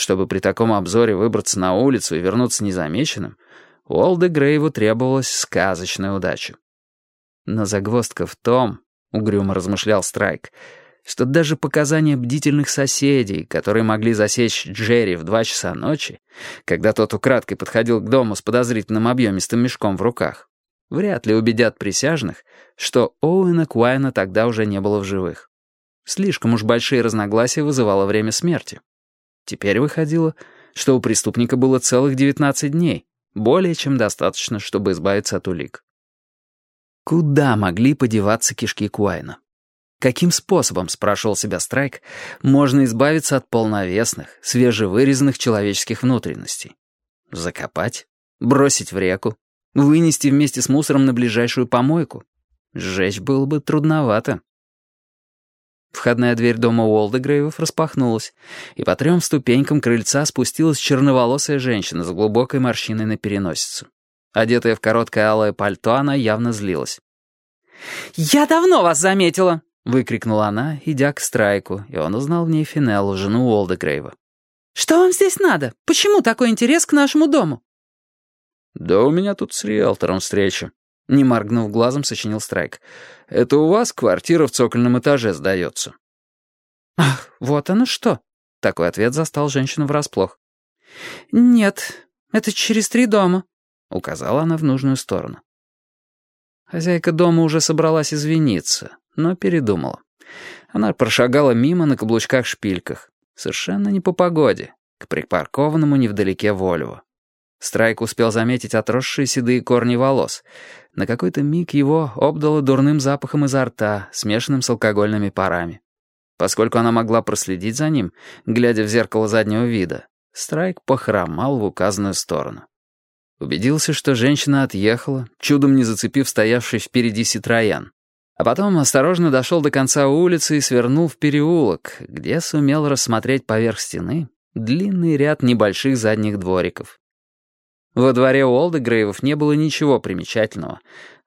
Чтобы при таком обзоре выбраться на улицу и вернуться незамеченным, Уолде Грейву требовалась сказочная удача. Но загвоздка в том, — угрюмо размышлял Страйк, что даже показания бдительных соседей, которые могли засечь Джерри в два часа ночи, когда тот украдкой подходил к дому с подозрительным объемистым мешком в руках, вряд ли убедят присяжных, что Оуэна Куайна тогда уже не было в живых. Слишком уж большие разногласия вызывало время смерти. Теперь выходило, что у преступника было целых 19 дней, более чем достаточно, чтобы избавиться от улик. Куда могли подеваться кишки Куайна? Каким способом, спрашивал себя Страйк, можно избавиться от полновесных, свежевырезанных человеческих внутренностей? Закопать? Бросить в реку? Вынести вместе с мусором на ближайшую помойку? Сжечь было бы трудновато. Входная дверь дома Уолдегрейвов распахнулась, и по трем ступенькам крыльца спустилась черноволосая женщина с глубокой морщиной на переносицу. Одетая в короткое алое пальто, она явно злилась. «Я давно вас заметила!» — выкрикнула она, идя к Страйку, и он узнал в ней Финеллу, жену Уолдегрейва. «Что вам здесь надо? Почему такой интерес к нашему дому?» «Да у меня тут с риэлтором встреча», — не моргнув глазом, сочинил Страйк. «Это у вас квартира в цокольном этаже сдается?» «Ах, вот оно что!» — такой ответ застал женщину врасплох. «Нет, это через три дома», — указала она в нужную сторону. Хозяйка дома уже собралась извиниться, но передумала. Она прошагала мимо на каблучках-шпильках, совершенно не по погоде, к припаркованному невдалеке Вольво. Страйк успел заметить отросшие седые корни волос. На какой-то миг его обдало дурным запахом изо рта, смешанным с алкогольными парами. Поскольку она могла проследить за ним, глядя в зеркало заднего вида, Страйк похромал в указанную сторону. Убедился, что женщина отъехала, чудом не зацепив стоявший впереди Ситроян. А потом осторожно дошел до конца улицы и свернул в переулок, где сумел рассмотреть поверх стены длинный ряд небольших задних двориков. Во дворе Уолдегрейвов не было ничего примечательного,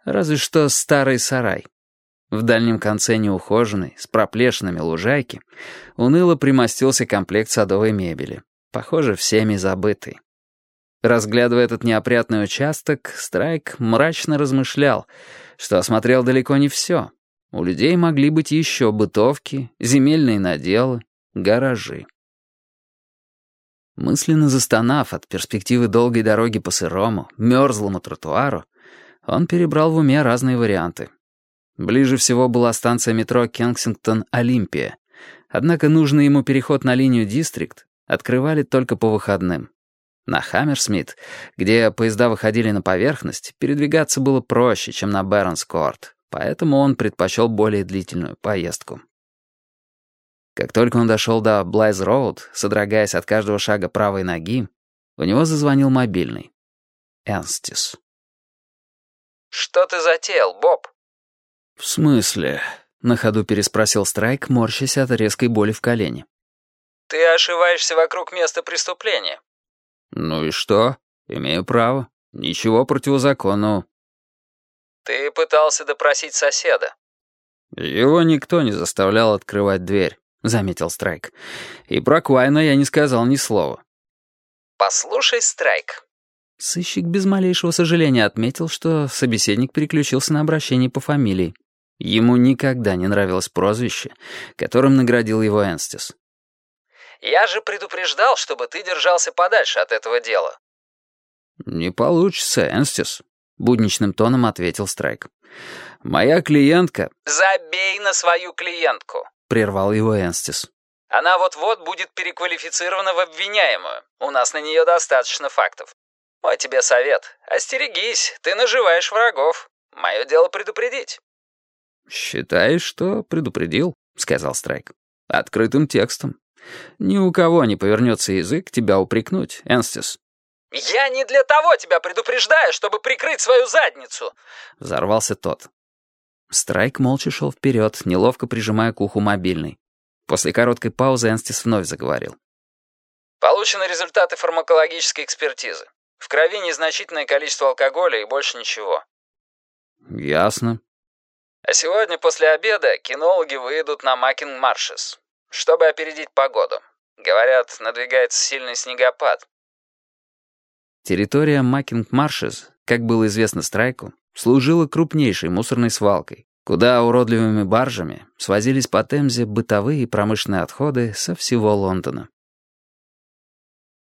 разве что старый сарай. В дальнем конце неухоженной, с проплешинами лужайки, уныло примостился комплект садовой мебели, похоже, всеми забытый. Разглядывая этот неопрятный участок, Страйк мрачно размышлял, что осмотрел далеко не все. У людей могли быть еще бытовки, земельные наделы, гаражи. Мысленно застонав от перспективы долгой дороги по сырому, мерзлому тротуару, он перебрал в уме разные варианты. Ближе всего была станция метро Кенсингтон-Олимпия, однако нужный ему переход на линию Дистрикт открывали только по выходным. На Хаммерсмит, где поезда выходили на поверхность, передвигаться было проще, чем на Бэронскорт, поэтому он предпочел более длительную поездку. Как только он дошел до Блайз-Роуд, содрогаясь от каждого шага правой ноги, у него зазвонил мобильный. Энстис. «Что ты затеял, Боб?» «В смысле?» — на ходу переспросил Страйк, морщась от резкой боли в колене. «Ты ошиваешься вокруг места преступления». «Ну и что? Имею право. Ничего противозаконного». «Ты пытался допросить соседа». «Его никто не заставлял открывать дверь». — заметил Страйк. «И про Квайна я не сказал ни слова». «Послушай, Страйк». Сыщик без малейшего сожаления отметил, что собеседник переключился на обращение по фамилии. Ему никогда не нравилось прозвище, которым наградил его Энстис. «Я же предупреждал, чтобы ты держался подальше от этого дела». «Не получится, Энстис», — будничным тоном ответил Страйк. «Моя клиентка...» «Забей на свою клиентку», прервал его Энстис. «Она вот-вот будет переквалифицирована в обвиняемую. У нас на нее достаточно фактов. Мой тебе совет. Остерегись, ты наживаешь врагов. Мое дело предупредить». «Считаешь, что предупредил?» — сказал Страйк. «Открытым текстом. Ни у кого не повернется язык тебя упрекнуть, Энстис». «Я не для того тебя предупреждаю, чтобы прикрыть свою задницу!» — взорвался тот. Страйк молча шел вперед, неловко прижимая к уху мобильный. После короткой паузы Энстис вновь заговорил. «Получены результаты фармакологической экспертизы. В крови незначительное количество алкоголя и больше ничего». «Ясно». «А сегодня после обеда кинологи выйдут на Макинг-Маршес, чтобы опередить погоду. Говорят, надвигается сильный снегопад». Территория Макинг-Маршес, как было известно Страйку, служила крупнейшей мусорной свалкой, куда уродливыми баржами свозились по Темзе бытовые и промышленные отходы со всего Лондона.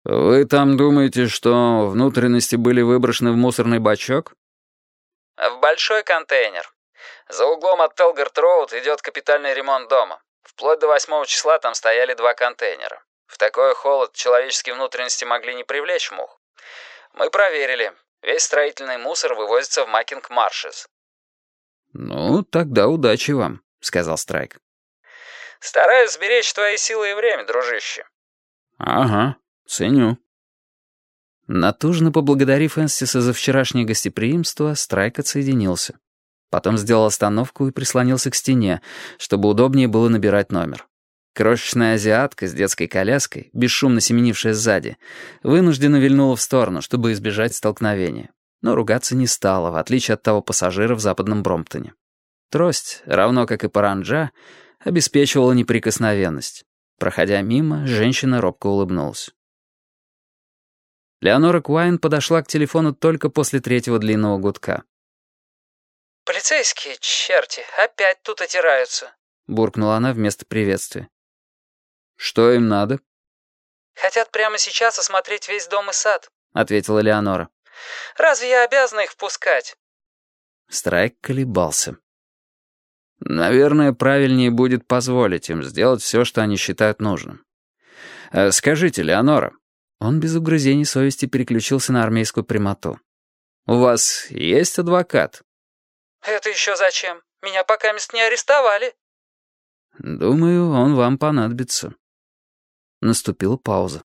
«Вы там думаете, что внутренности были выброшены в мусорный бачок?» «В большой контейнер. За углом от Телгард-Роуд идет капитальный ремонт дома. Вплоть до 8 числа там стояли два контейнера. В такой холод человеческие внутренности могли не привлечь мух. Мы проверили. Весь строительный мусор вывозится в Макинг-Маршес. «Ну, тогда удачи вам», — сказал Страйк. «Стараюсь сберечь твои силы и время, дружище». «Ага, ценю». Натужно поблагодарив Энстиса за вчерашнее гостеприимство, Страйк отсоединился. Потом сделал остановку и прислонился к стене, чтобы удобнее было набирать номер. Крошечная азиатка с детской коляской, бесшумно семенившая сзади, вынужденно вильнула в сторону, чтобы избежать столкновения. Но ругаться не стала, в отличие от того пассажира в западном Бромптоне. Трость, равно как и паранджа, обеспечивала неприкосновенность. Проходя мимо, женщина робко улыбнулась. Леонора Куайн подошла к телефону только после третьего длинного гудка. «Полицейские, черти, опять тут отираются», — буркнула она вместо приветствия. «Что им надо?» «Хотят прямо сейчас осмотреть весь дом и сад», — ответила Леонора. «Разве я обязана их впускать?» Страйк колебался. «Наверное, правильнее будет позволить им сделать все, что они считают нужным. Э, скажите, Леонора...» Он без угрызений совести переключился на армейскую прямоту. «У вас есть адвокат?» «Это еще зачем? Меня пока мест не арестовали». «Думаю, он вам понадобится». Наступила пауза.